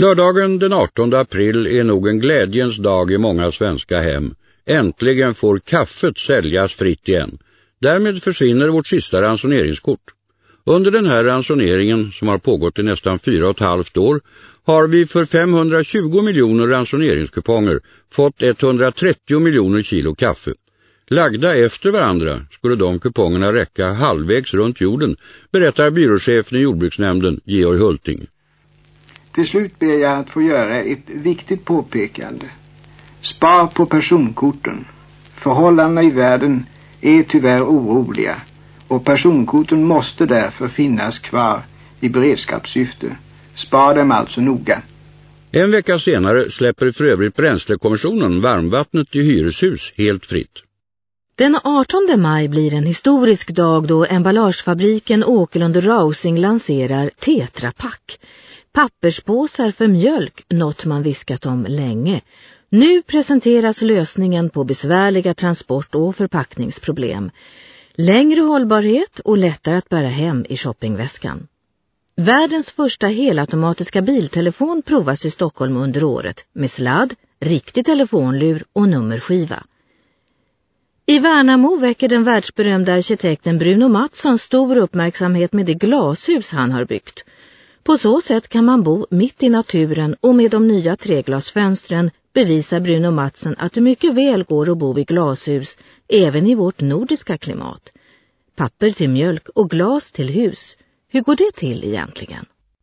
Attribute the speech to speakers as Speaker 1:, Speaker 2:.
Speaker 1: Lördagen den 18 april är nog en glädjens dag i många svenska hem. Äntligen får kaffet säljas fritt igen. Därmed försvinner vårt sista ransoneringskort. Under den här ransoneringen, som har pågått i nästan fyra och ett halvt år, har vi för 520 miljoner ransoneringskuponger fått 130 miljoner kilo kaffe. Lagda efter varandra skulle de kupongerna räcka halvvägs runt jorden, berättar byråchefen i jordbruksnämnden Georg Hulting.
Speaker 2: Till slut ber jag att få göra ett viktigt påpekande. Spar på personkorten. Förhållandena i världen är tyvärr oroliga och personkorten måste därför finnas kvar i beredskapssyfte. Spar dem alltså noga.
Speaker 1: En vecka senare släpper för övrigt Bränslekommissionen varmvattnet i hyreshus helt fritt.
Speaker 3: Den 18 maj blir en historisk dag då emballagefabriken Åkerlund Rausing lanserar Tetra Pak. Papperspåsar för mjölk, något man viskat om länge. Nu presenteras lösningen på besvärliga transport- och förpackningsproblem. Längre hållbarhet och lättare att bära hem i shoppingväskan. Världens första helautomatiska biltelefon provas i Stockholm under året med sladd, riktig telefonlur och nummerskiva. I Värnamo väcker den världsberömda arkitekten Bruno Mattsson stor uppmärksamhet med det glashus han har byggt. På så sätt kan man bo mitt i naturen och med de nya treglasfönstren bevisar Bruno Matsen att det mycket väl går att bo i glashus även i vårt nordiska klimat. Papper till mjölk och glas till hus. Hur går det till egentligen?